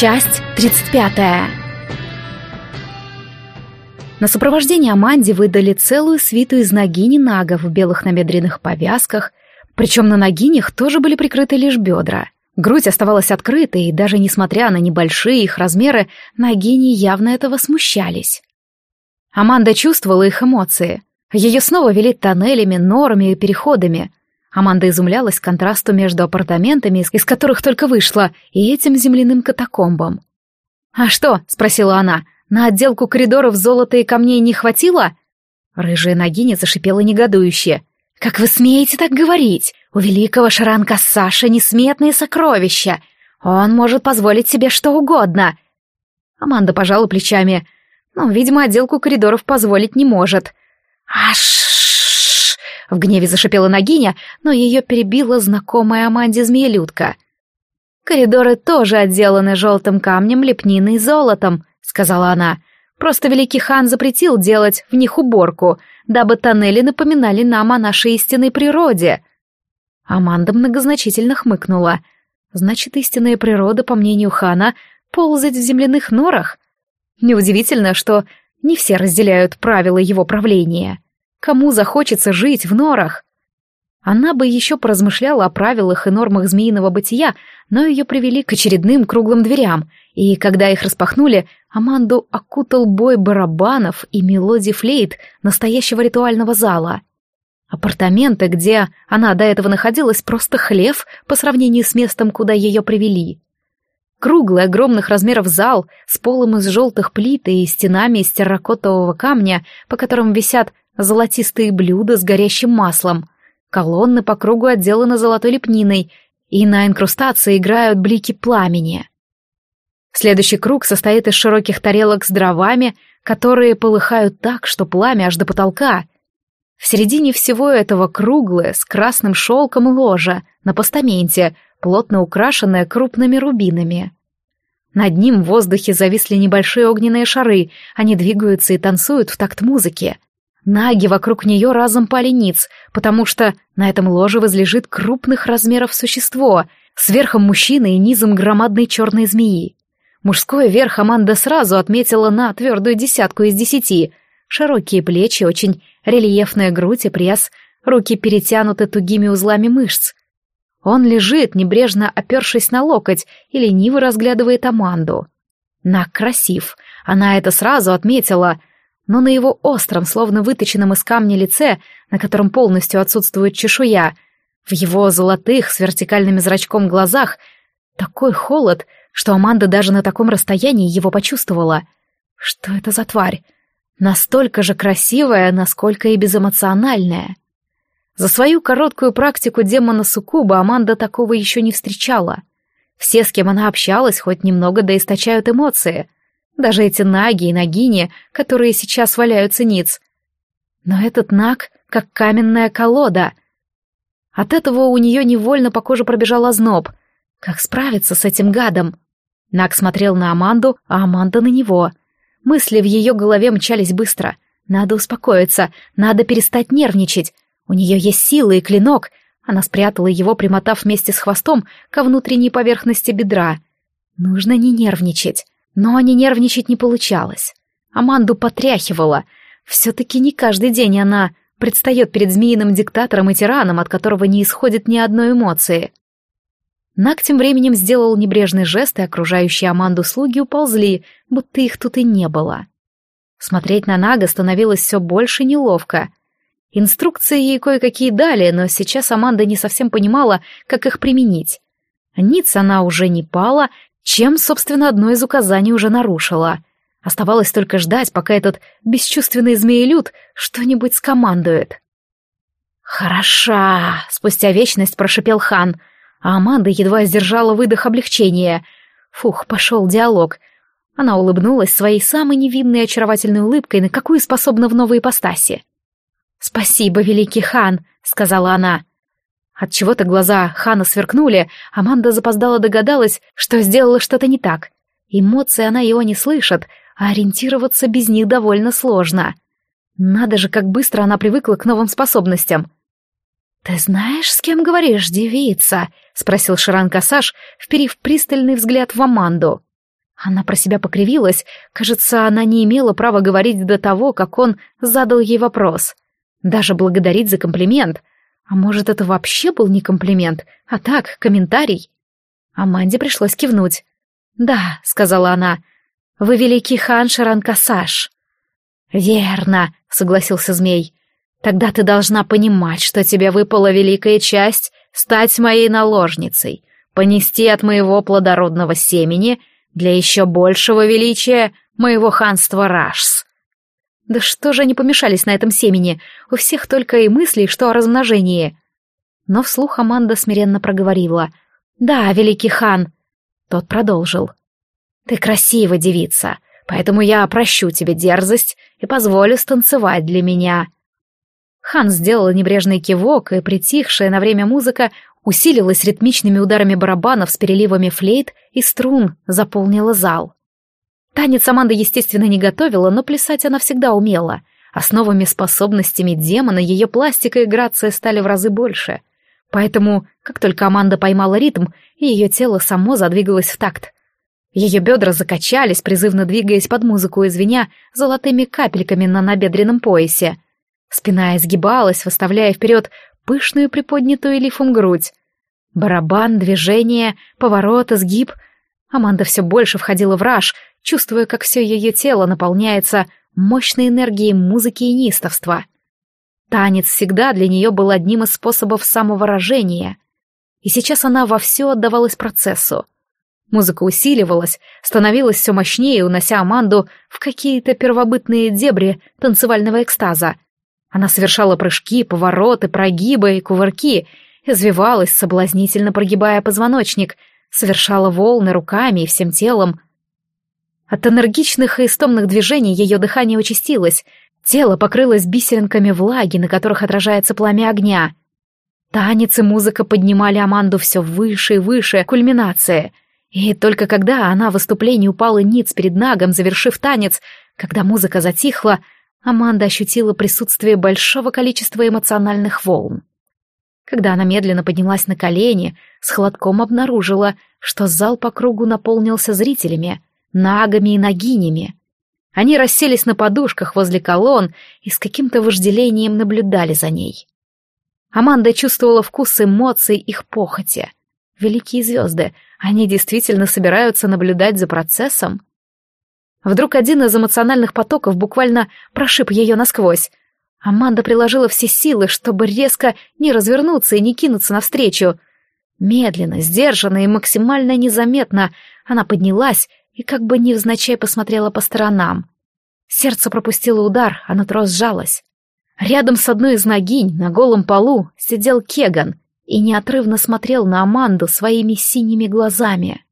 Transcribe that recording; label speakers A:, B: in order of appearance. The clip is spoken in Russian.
A: Часть 35. На сопровождение Аманде выдали целую свиту из нагини нагов в белых намедренных повязках, причем на нагинях тоже были прикрыты лишь бедра. Грудь оставалась открытой, и даже несмотря на небольшие их размеры, нагини явно этого смущались. Аманда чувствовала их эмоции. Ее снова вели тоннелями, норами и переходами. Аманда изумлялась контрасту между апартаментами, из которых только вышла, и этим земляным катакомбом. «А что?» — спросила она. «На отделку коридоров золота и камней не хватило?» Рыжая ногиня зашипела негодующе. «Как вы смеете так говорить? У великого Шаранка Саши несметные сокровища. Он может позволить себе что угодно». Аманда пожала плечами. «Ну, видимо, отделку коридоров позволить не может». «Аш!» В гневе зашипела Нагиня, но ее перебила знакомая Аманде змеелюдка. «Коридоры тоже отделаны желтым камнем, лепниной и золотом», — сказала она. «Просто великий хан запретил делать в них уборку, дабы тоннели напоминали нам о нашей истинной природе». Аманда многозначительно хмыкнула. «Значит, истинная природа, по мнению хана, ползать в земляных норах?» Неудивительно, что не все разделяют правила его правления. Кому захочется жить в норах? Она бы еще поразмышляла о правилах и нормах змеиного бытия, но ее привели к очередным круглым дверям, и когда их распахнули, Аманду окутал бой барабанов и мелодий флейт настоящего ритуального зала. Апартаменты, где она до этого находилась, просто хлев по сравнению с местом, куда ее привели. Круглый, огромных размеров зал с полом из желтых плит и стенами из терракотового камня, по которым висят золотистые блюда с горящим маслом, колонны по кругу отделаны золотой лепниной, и на инкрустации играют блики пламени. Следующий круг состоит из широких тарелок с дровами, которые полыхают так, что пламя аж до потолка. В середине всего этого круглое, с красным шелком ложа на постаменте, плотно украшенное крупными рубинами. Над ним в воздухе зависли небольшие огненные шары, они двигаются и танцуют в такт музыки. Наги вокруг нее разом пали ниц, потому что на этом ложе возлежит крупных размеров существо, с мужчины и низом громадной черной змеи. Мужской верх Аманда сразу отметила на твердую десятку из десяти. Широкие плечи, очень рельефная грудь и пресс, руки перетянуты тугими узлами мышц. Он лежит, небрежно опершись на локоть, и лениво разглядывает Аманду. Наг красив, она это сразу отметила, но на его остром, словно выточенном из камня лице, на котором полностью отсутствует чешуя, в его золотых с вертикальным зрачком глазах, такой холод, что Аманда даже на таком расстоянии его почувствовала. Что это за тварь? Настолько же красивая, насколько и безэмоциональная. За свою короткую практику демона Сукуба Аманда такого еще не встречала. Все, с кем она общалась, хоть немного да источают эмоции — даже эти наги и нагини, которые сейчас валяются ниц. Но этот наг как каменная колода. От этого у нее невольно по коже пробежал озноб. Как справиться с этим гадом? Наг смотрел на Аманду, а Аманда на него. Мысли в ее голове мчались быстро. Надо успокоиться, надо перестать нервничать. У нее есть сила и клинок. Она спрятала его, примотав вместе с хвостом ко внутренней поверхности бедра. Нужно не нервничать. Но не нервничать не получалось. Аманду потряхивала. Все-таки не каждый день она предстает перед змеиным диктатором и тираном, от которого не исходит ни одной эмоции. Нак тем временем сделал небрежный жест, и окружающие Аманду слуги уползли, будто их тут и не было. Смотреть на Нага становилось все больше неловко. Инструкции ей кое-какие дали, но сейчас Аманда не совсем понимала, как их применить. Ниц она уже не пала чем, собственно, одно из указаний уже нарушила. Оставалось только ждать, пока этот бесчувственный змеелюд что-нибудь скомандует. «Хороша!» — спустя вечность прошипел хан, а Аманда едва сдержала выдох облегчения. Фух, пошел диалог. Она улыбнулась своей самой невинной очаровательной улыбкой, на какую способна в новой ипостаси. «Спасибо, великий хан», — сказала она. От чего то глаза Хана сверкнули, Аманда запоздала догадалась, что сделала что-то не так. Эмоции она его не слышит, а ориентироваться без них довольно сложно. Надо же, как быстро она привыкла к новым способностям. «Ты знаешь, с кем говоришь, девица?» — спросил Ширан Касаш, вперив пристальный взгляд в Аманду. Она про себя покривилась. Кажется, она не имела права говорить до того, как он задал ей вопрос. Даже благодарить за комплимент. А может, это вообще был не комплимент, а так, комментарий? Аманде пришлось кивнуть. «Да», — сказала она, — «вы великий хан Шаранкасаш». «Верно», — согласился змей. «Тогда ты должна понимать, что тебе выпала великая часть стать моей наложницей, понести от моего плодородного семени для еще большего величия моего ханства Рашс». Да что же они помешались на этом семени? У всех только и мыслей, что о размножении. Но вслух Аманда смиренно проговорила. «Да, великий хан». Тот продолжил. «Ты красива, девица, поэтому я прощу тебе дерзость и позволю станцевать для меня». Хан сделал небрежный кивок, и притихшая на время музыка усилилась ритмичными ударами барабанов с переливами флейт и струн, заполнила зал. Танец Аманда, естественно, не готовила, но плясать она всегда умела. Основами способностями демона ее пластика и грация стали в разы больше. Поэтому, как только Аманда поймала ритм, ее тело само задвигалось в такт. Ее бедра закачались, призывно двигаясь под музыку и звеня золотыми капельками на набедренном поясе. Спина изгибалась, выставляя вперед пышную приподнятую лифом грудь. Барабан, движение, поворот, изгиб. Аманда все больше входила в раж, чувствуя, как все ее тело наполняется мощной энергией музыки и неистовства. Танец всегда для нее был одним из способов самовыражения. И сейчас она во все отдавалась процессу. Музыка усиливалась, становилась все мощнее, унося Аманду в какие-то первобытные дебри танцевального экстаза — она совершала прыжки, повороты, прогибы и кувырки, извивалась, соблазнительно прогибая позвоночник, совершала волны руками и всем телом. От энергичных и истомных движений ее дыхание участилось, тело покрылось бисеринками влаги, на которых отражается пламя огня. Танец и музыка поднимали Аманду все выше и выше, кульминация. И только когда она в выступлении упала ниц перед Нагом, завершив танец, когда музыка затихла, Аманда ощутила присутствие большого количества эмоциональных волн. Когда она медленно поднялась на колени, с холодком обнаружила, что зал по кругу наполнился зрителями, нагами и нагинями. Они расселись на подушках возле колонн и с каким-то вожделением наблюдали за ней. Аманда чувствовала вкус эмоций их похоти. Великие звезды, они действительно собираются наблюдать за процессом? Вдруг один из эмоциональных потоков буквально прошиб ее насквозь. Аманда приложила все силы, чтобы резко не развернуться и не кинуться навстречу. Медленно, сдержанно и максимально незаметно она поднялась и как бы невзначай посмотрела по сторонам. Сердце пропустило удар, а нутро сжалось. Рядом с одной из ногинь на голом полу сидел Кеган и неотрывно смотрел на Аманду своими синими глазами.